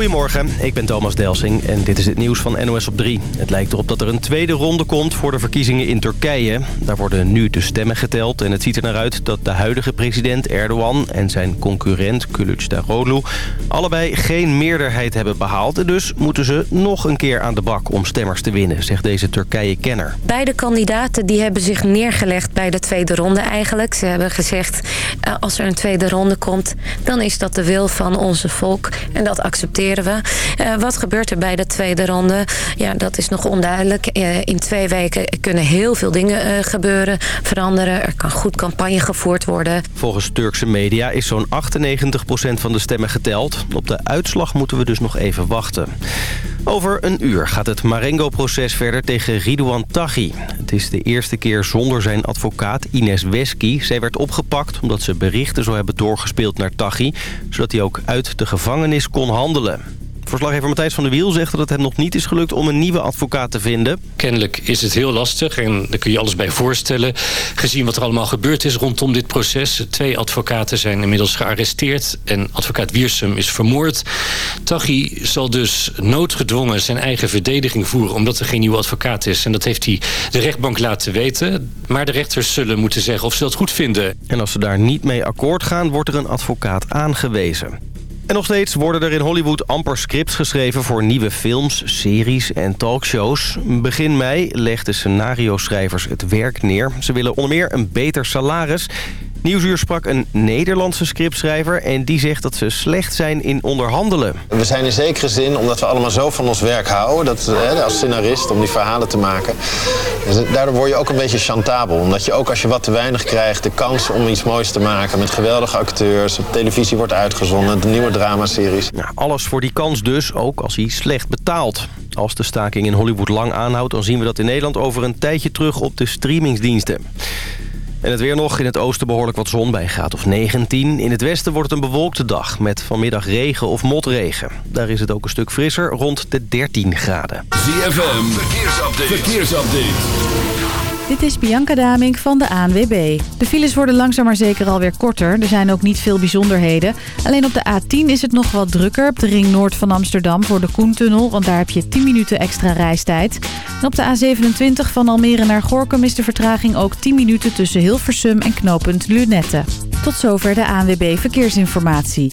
Goedemorgen, ik ben Thomas Delsing en dit is het nieuws van NOS op 3. Het lijkt erop dat er een tweede ronde komt voor de verkiezingen in Turkije. Daar worden nu de stemmen geteld en het ziet er naar uit dat de huidige president Erdogan... en zijn concurrent Kılıçdaroğlu allebei geen meerderheid hebben behaald. En dus moeten ze nog een keer aan de bak om stemmers te winnen, zegt deze Turkije-kenner. Beide kandidaten die hebben zich neergelegd bij de tweede ronde eigenlijk. Ze hebben gezegd, uh, als er een tweede ronde komt, dan is dat de wil van onze volk. En dat accepteren we. Uh, wat gebeurt er bij de tweede ronde? Ja, dat is nog onduidelijk. Uh, in twee weken kunnen heel veel dingen gebeuren, veranderen. Er kan goed campagne gevoerd worden. Volgens Turkse media is zo'n 98% van de stemmen geteld. Op de uitslag moeten we dus nog even wachten. Over een uur gaat het Marengo-proces verder tegen Ridouan Taghi. Het is de eerste keer zonder zijn advocaat Ines Wesky. Zij werd opgepakt omdat ze berichten zou hebben doorgespeeld naar Taghi... zodat hij ook uit de gevangenis kon handelen. Verslaggever Matthijs van der Wiel zegt dat het hem nog niet is gelukt om een nieuwe advocaat te vinden. Kennelijk is het heel lastig en daar kun je alles bij voorstellen. Gezien wat er allemaal gebeurd is rondom dit proces. Twee advocaten zijn inmiddels gearresteerd en advocaat Wiersum is vermoord. Taghi zal dus noodgedwongen zijn eigen verdediging voeren omdat er geen nieuwe advocaat is. En dat heeft hij de rechtbank laten weten. Maar de rechters zullen moeten zeggen of ze dat goed vinden. En als ze daar niet mee akkoord gaan, wordt er een advocaat aangewezen. En nog steeds worden er in Hollywood amper scripts geschreven voor nieuwe films, series en talkshows. Begin mei legden scenario-schrijvers het werk neer. Ze willen onder meer een beter salaris Nieuwsuur sprak een Nederlandse scriptschrijver... en die zegt dat ze slecht zijn in onderhandelen. We zijn in zekere zin, omdat we allemaal zo van ons werk houden... Dat, hè, als scenarist, om die verhalen te maken... Daardoor word je ook een beetje chantabel. Omdat je ook als je wat te weinig krijgt... de kans om iets moois te maken met geweldige acteurs... op televisie wordt uitgezonden, de nieuwe dramaseries. Nou, alles voor die kans dus, ook als hij slecht betaalt. Als de staking in Hollywood lang aanhoudt... dan zien we dat in Nederland over een tijdje terug op de streamingsdiensten. En het weer nog. In het oosten behoorlijk wat zon bij graad of 19. In het westen wordt het een bewolkte dag met vanmiddag regen of motregen. Daar is het ook een stuk frisser, rond de 13 graden. ZFM, verkeersupdate. verkeersupdate. Dit is Bianca Damink van de ANWB. De files worden langzaam maar zeker alweer korter. Er zijn ook niet veel bijzonderheden. Alleen op de A10 is het nog wat drukker op de ring noord van Amsterdam voor de Koentunnel. Want daar heb je 10 minuten extra reistijd. En op de A27 van Almere naar Gorkum is de vertraging ook 10 minuten tussen Hilversum en knooppunt Lunette. Tot zover de ANWB Verkeersinformatie.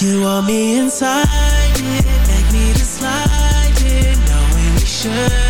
You want me inside it, make me to slide it, knowing we should.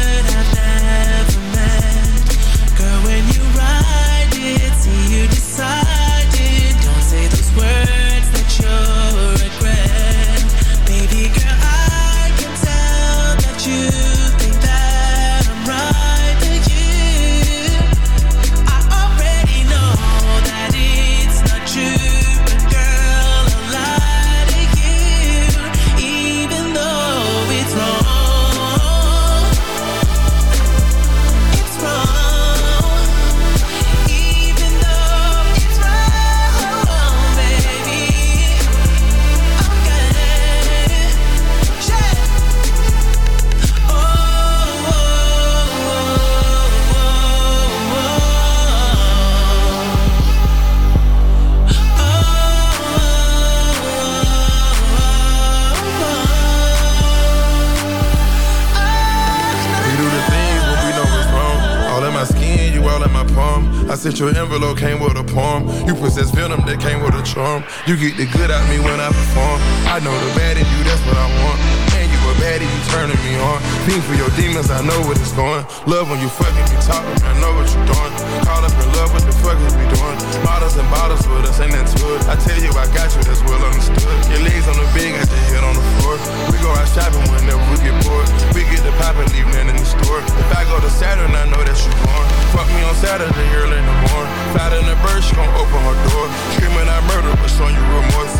Sent your envelope, came with a poem. You possess venom that came with a charm. You get the good out me when I perform. I know the bad in you, that's what I want. And you a baddie, you turning me on. Fiend for your demons, I know what it's going. Love when you fucking me talking, I know what you're doing. Caught up in love, what the fuck is we doing? Bottles and bottles with us, ain't that to? I tell you, I got you, that's well understood. Your legs on the bed, got your head on the floor. We go out shopping whenever we get bored. We get the poppin', leave nothing in the store. If I go to Saturn, I know that you born. Fuck me on Saturday, early in the morning. Fat in the bird, she gon' open her door. Screaming out murder, but showing you remorse.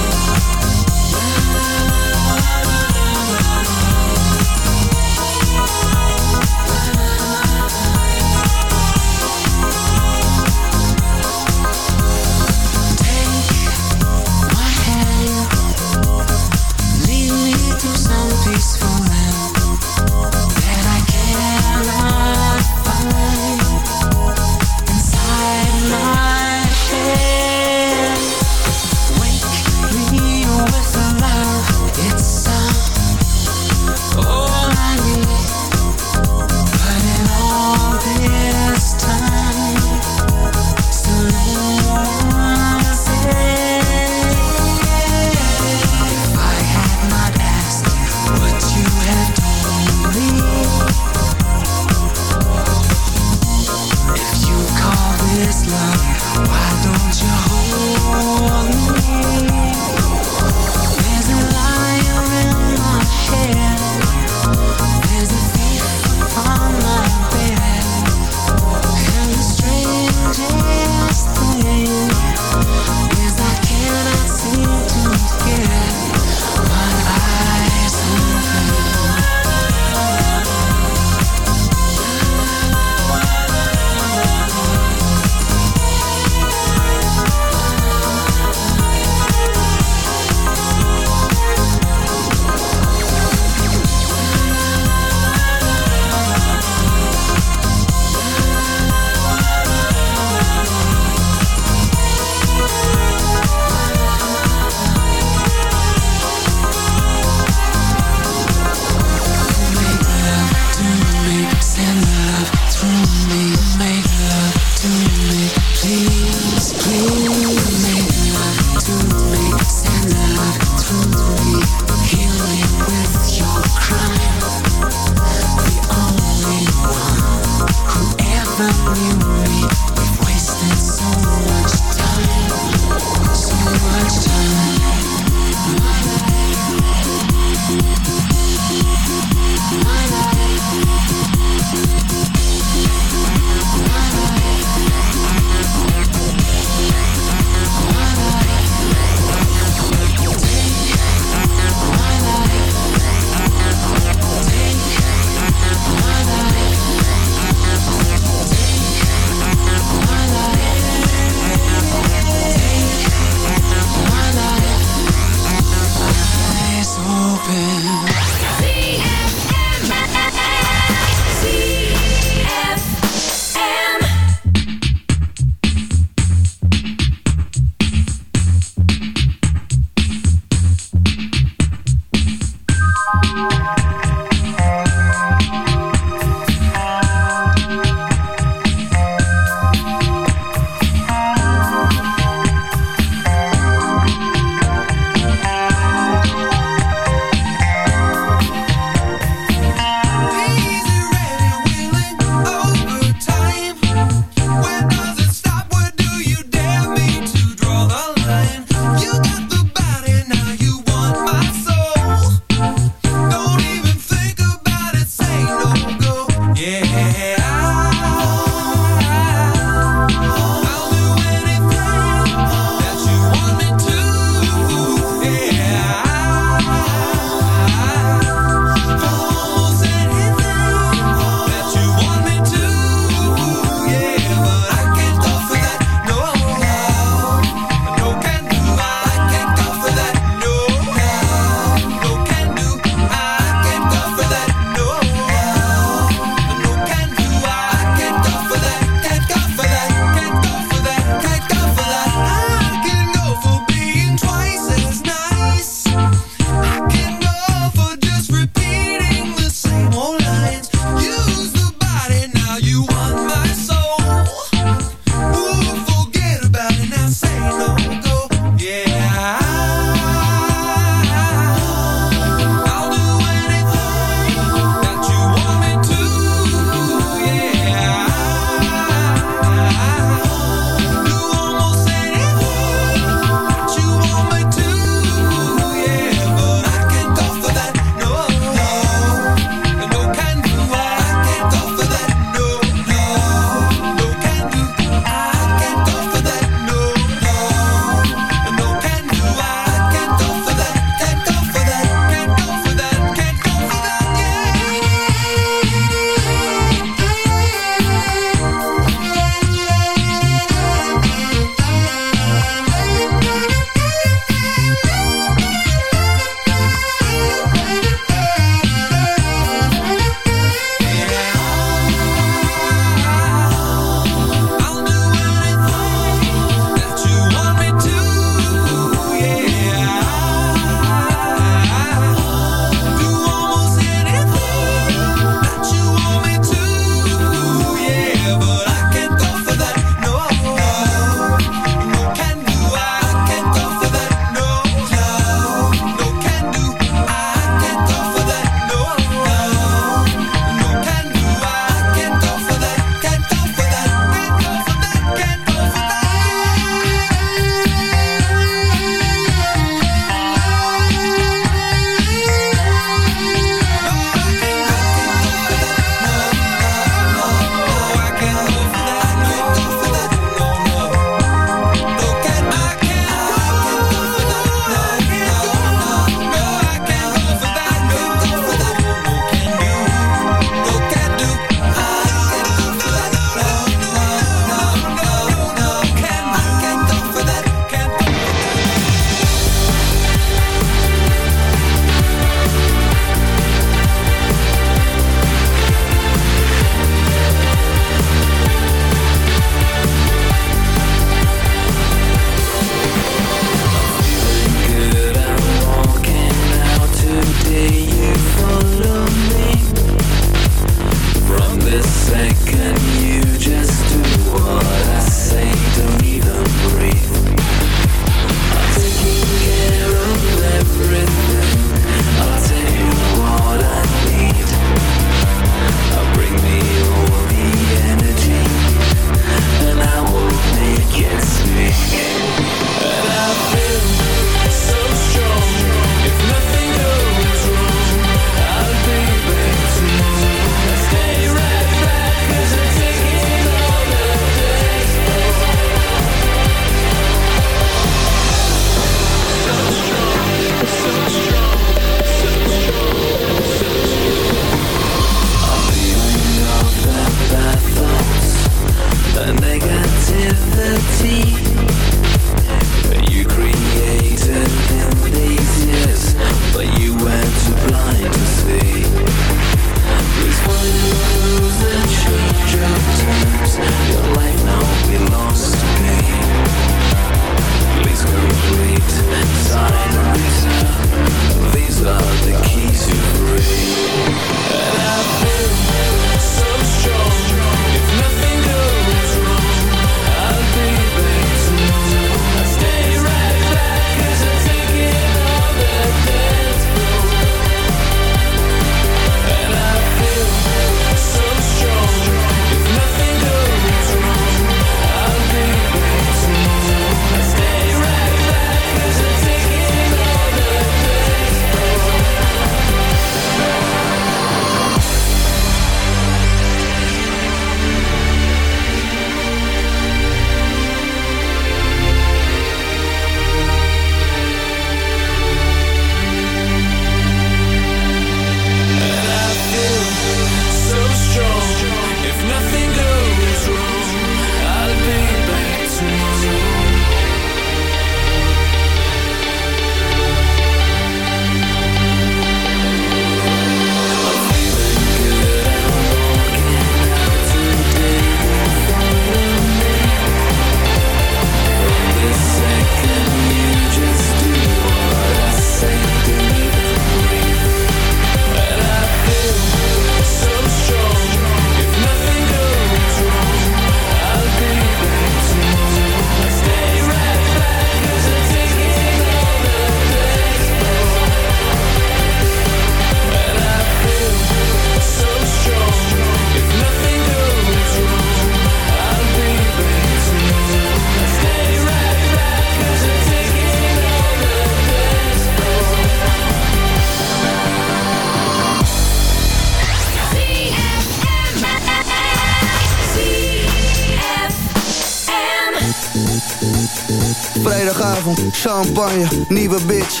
nieuwe bitch,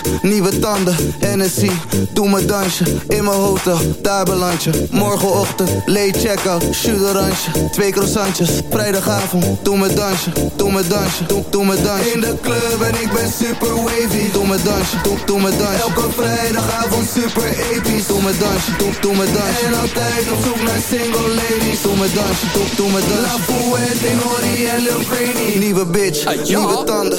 tanden, NSC, doe mijn dansje, in mijn hotel, daar beland je. Morgenochtend, late check-out, twee croissantjes. Vrijdagavond, doe mijn dansje, doe mijn dansje, doe, doe mijn dansje. In de club en ik ben super wavy, doe mijn dansje, doe, doe mijn dansje. Elke vrijdagavond super episch, doe mijn dansje, doe, doe mijn dansje. En altijd op zoek naar single ladies, doe mijn dansje, doe, doe mijn dansje. La Fuente, Nori en Lil Craney, nieuwe bitch, nieuwe tanden.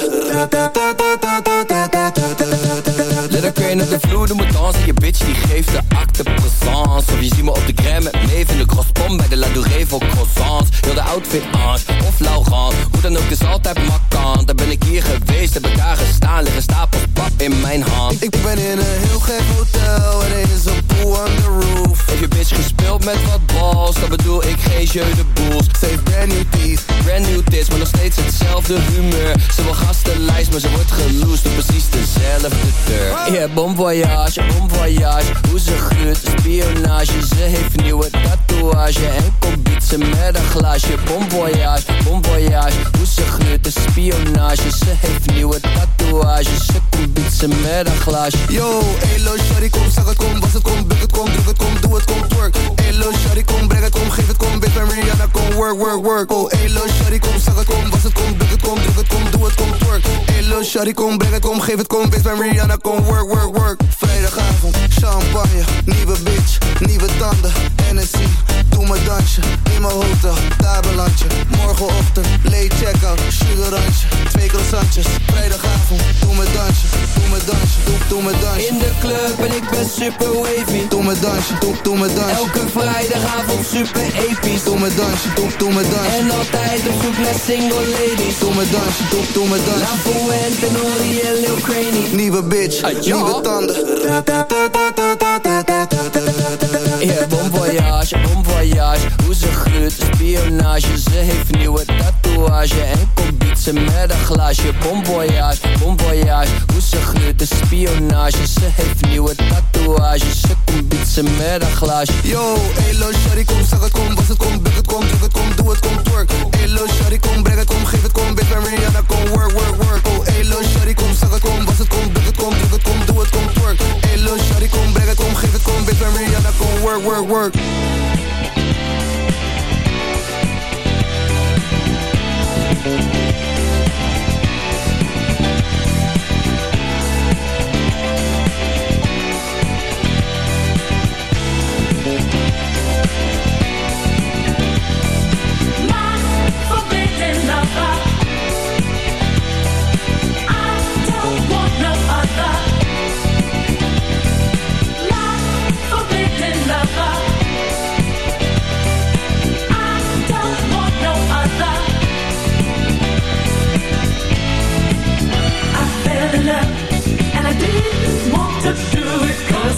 Let her crane op de vloer, doe me dansen. Je bitch die geeft de acte présence. Of je ziet me op de gram met Maeve in de crosspom Bij de La Douree voor croissants. Heel de outfit Ange of Laurent. Hoe dan ook, is altijd makkant Daar ben ik hier geweest, heb ik daar gestaan. Liggen stapels pap in mijn hand. Ik ben in een heel gek hotel. En er is een pool on the roof. Heb je bitch gespeeld met wat balls? Dan bedoel ik geen jeu de boels. Heeft brand new teeth Brand new tits, maar nog steeds hetzelfde humeur. Ze wil gastenlijst, maar ze wordt geloosd Op precies dezelfde deur. Yeah, bon voyage, bon voyage Hoe ze gluurt, spionage. Ze heeft een nieuwe tatoeage. En komt bietsen met een glaasje. Bon voyage, bon voyage Hoe ze gluurt, de spionage. Ze heeft nieuwe tatoeage. Ze komt bietsen met een glaasje. Yo, elo, shawty, kom, zeg het, kom, was het, kom, buk het, kom, druk het, kom, doe het, kom, twerk. Elo, shawty, kom, breng het, kom, geef het, kom, bitch, Rihanna, kom, work, work, work. Oh, elo, shawty, kom, zeg het, kom, was het, kom, buk het, kom, druk het, kom, doe het, kom, twerk. Elo, shawty, kom, breng het, kom, geef het, kom, bitch, ben Rihanna, kom, work, work, work. Vrijdagavond, champagne, nieuwe bitch, nieuwe tanden, NSC Doe mijn dansje, in mijn hotel, daar beland je Morgenochtend, late check-out, sugarantje, twee croissantjes. Vrijdagavond, doe mijn dansje, doe mijn dansje, doe, doe mijn dansje. In de club en ik ben super wavy. Doe mijn dansje, doe, doe mijn dansje. Elke vrijdagavond super episch. Doe mijn dansje, doe, doe mijn dansje. En altijd zoek naar single ladies. Doe mijn dansje, doe, doe mijn dansje. La Fuente, Nori en Lil Craney Nieuwe bitch, nieuwe tanden. Yeah, bon voyage, bon voyage. Hoe ze gluurt, spionage. Ze heeft nieuwe tatoeage. En komt bietsen met een glaasje. Bon voyage, bon voyage. Hoe ze gluurt, de spionage. Ze heeft nieuwe tatoeage. Ze komt bietsen met een glaasje. Yo, elo, shawty, kom, zeg het, kom, was het, kom, buk het, kom, druk het, kom, doe het, kom, twerk. Elo, shawty, kom, breng het, kom, geef het, kom, bitch, ben Rihanna, kom, work, work, work. Oh, elo, shawty, kom, zeg het, kom, was het, kom, buk het, kom, druk het, kom, doe het, kom, twerk. Elo, shawty, kom, breng het, kom, geef het, kom, bitch, ben Rihanna, kom, work, work, work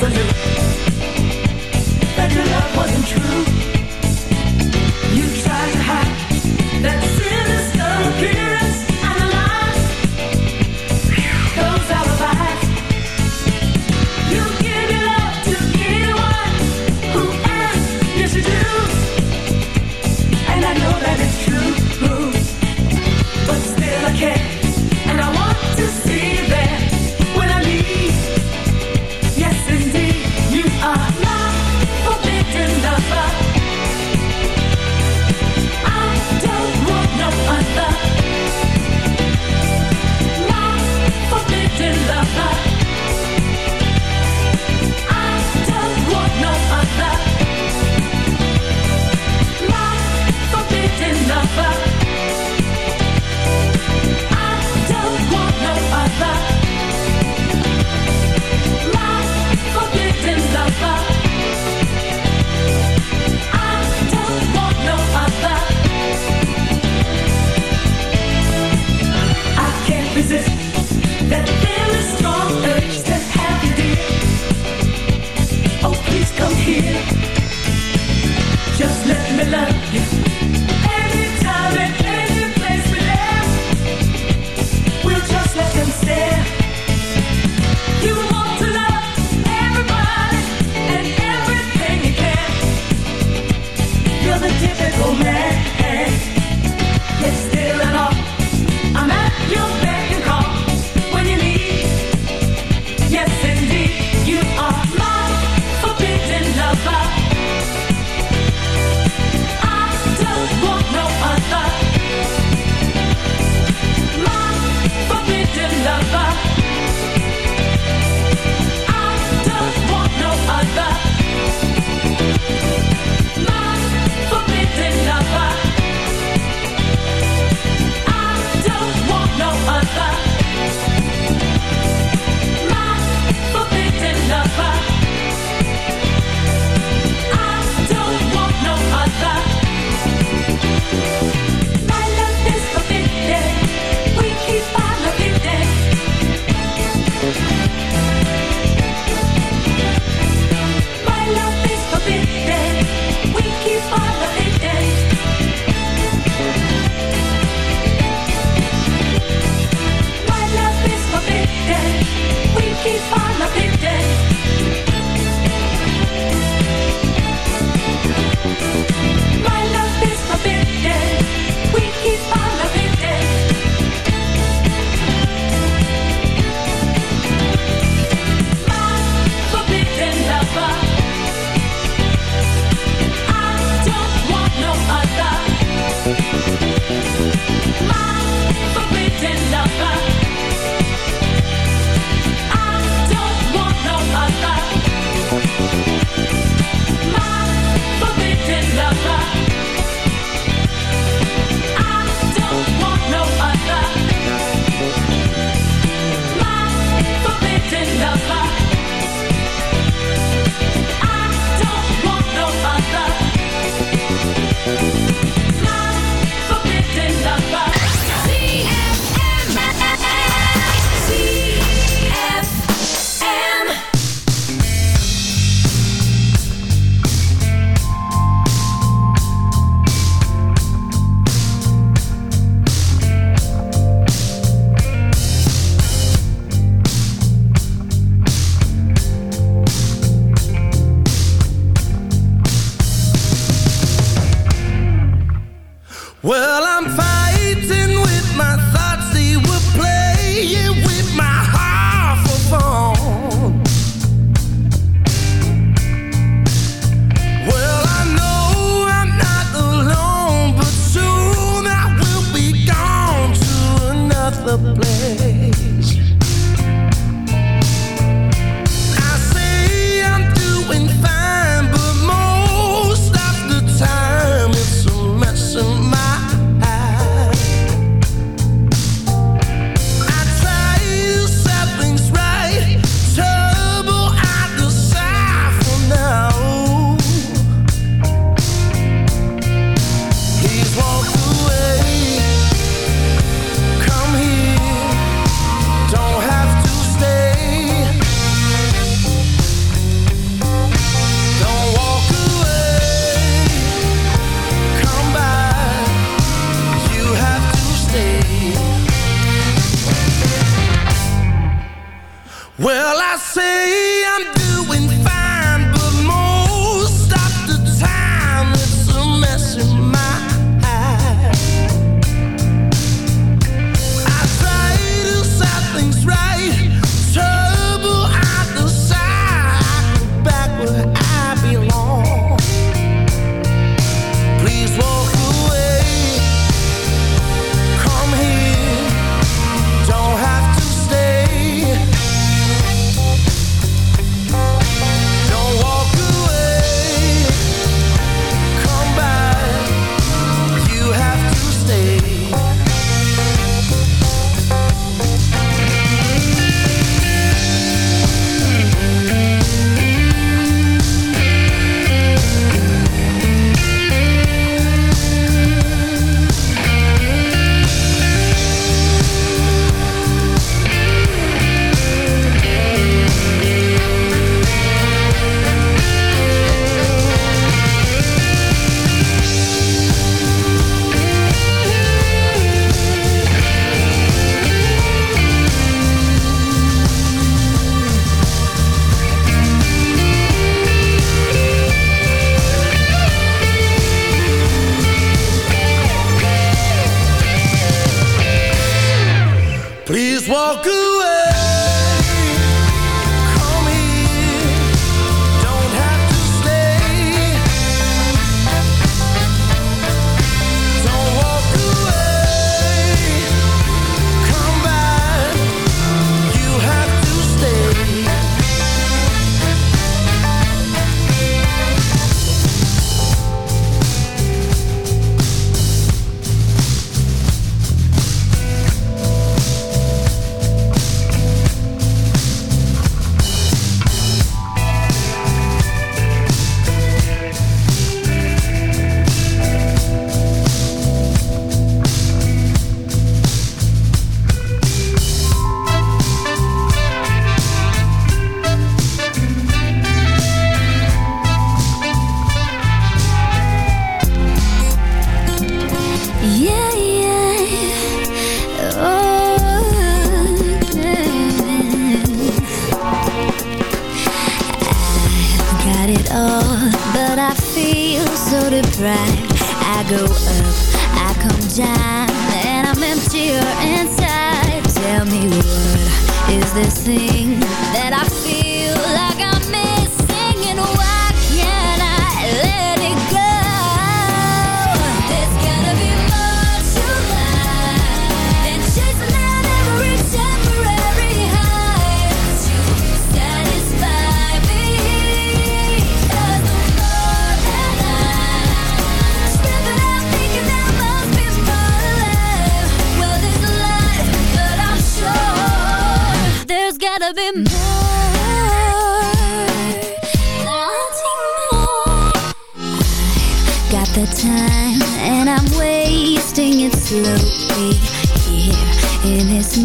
for you. That your love wasn't true.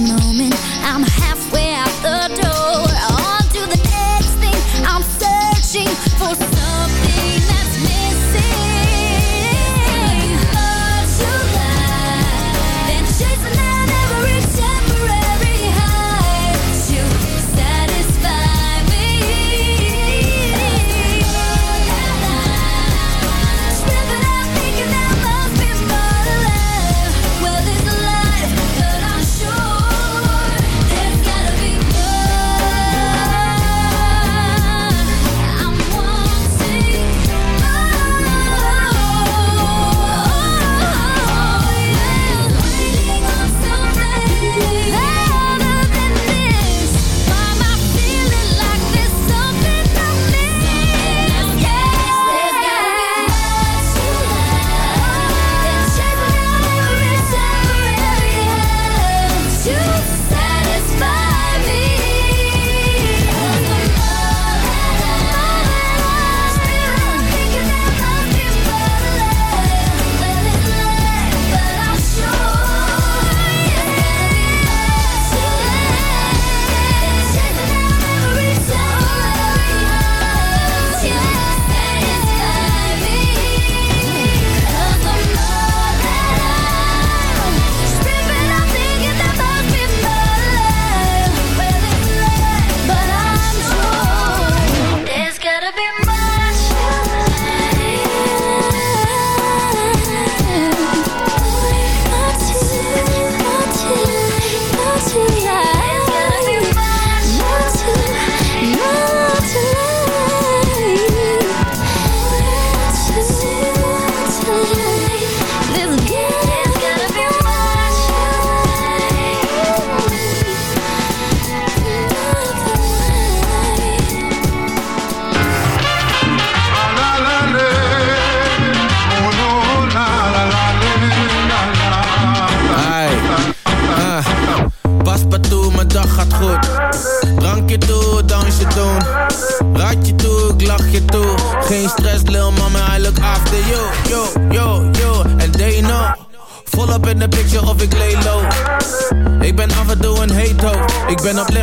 I'm halfway out the door. The next thing. I'm searching for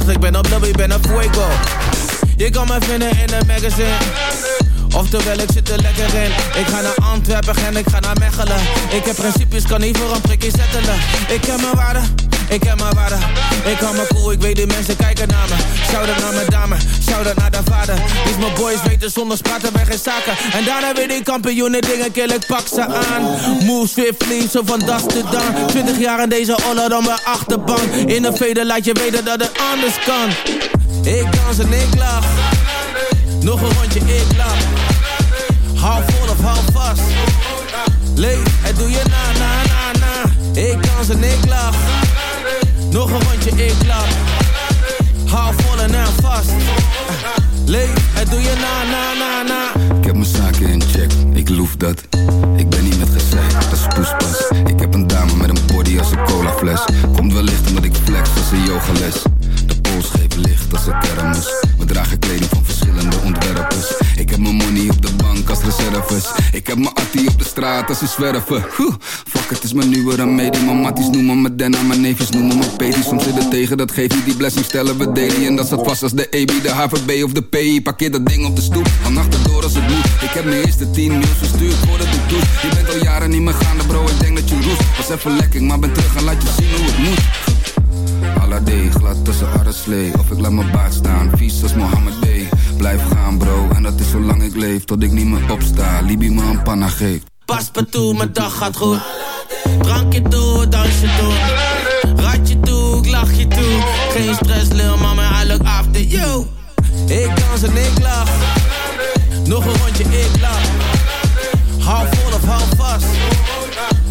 Ik ben op lobby, ik ben op fuego. Je kan me vinden in een magazine. Oftewel, ik zit er lekker in. Ik ga naar Antwerpen en ik ga naar Mechelen. Ik heb principes, kan niet voor een prikje zettelen. Ik heb mijn waarde, ik heb mijn waarde. Ik hou me cool, ik weet die mensen kijken naar me. Shout-out naar mijn dame, shout-out naar de vader. Dus mijn boys weten zonder spraten bij geen zaken. En daarna weer die kampioenen dingen kill, ik pak ze aan. Move swiftly, zo van das to down. 20 jaar in deze honor dan mijn achterbank. In een veder laat je weten dat het anders kan. Ik dans en ik lach. Nog een rondje, ik lach. Hou vol of hou vast. Leef, het doe je na, na, na, na. Ik dans en ik lach. Nog een rondje, ik lach. Hou vol en hou vast. Leef, het doe je na, na, na, na. Ik heb mijn zaken in check, ik loef dat. Ik ben niet met gezeik, dat is poespas. Ik heb een dame met een body als een colafles. Komt wellicht omdat ik flex als een yogales. De pols geeft licht als een kermis. We dragen kleding van verschillende ontwerpers. Ik heb mijn money op de bank als reserves. Ik heb mijn attie op de straat als ze zwerven. Het is mijn nieuwe remedie. Mijn matties noemen me Denna, mijn neefjes noemen me Pedi. Soms zit het tegen, dat geeft niet die blessing stellen we daily. En dat staat vast als de EB, de HVB of de PI. Parkeer dat ding op de stoep, van achterdoor als het moet. Ik heb mijn eerste 10 mails verstuurd voordat ik doe. Je bent al jaren niet meer gaande bro, ik denk dat je roest. Was even lekker, maar ben terug en laat je zien hoe het moet. Alade, glad tussen arreslee Of ik laat mijn baard staan, vies als Mohammed B Blijf gaan bro, en dat is zolang ik leef Tot ik niet meer opsta, Libi me een panna geeft Pas me toe, mijn dag gaat goed. Drankje toe, dansje toe. Ratje toe, ik lach je toe. Geen stress, lil mama, I look after you. Ik dans en ik lach. Nog een rondje, ik lach. Hou vol of hou vast.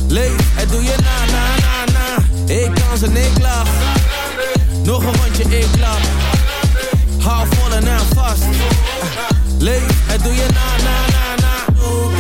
Leef, het doe je na, na, na, na. Ik dans en ik lach. Nog een rondje, ik lach. Hou vol en hou vast. Leef, het doe je na, na, na,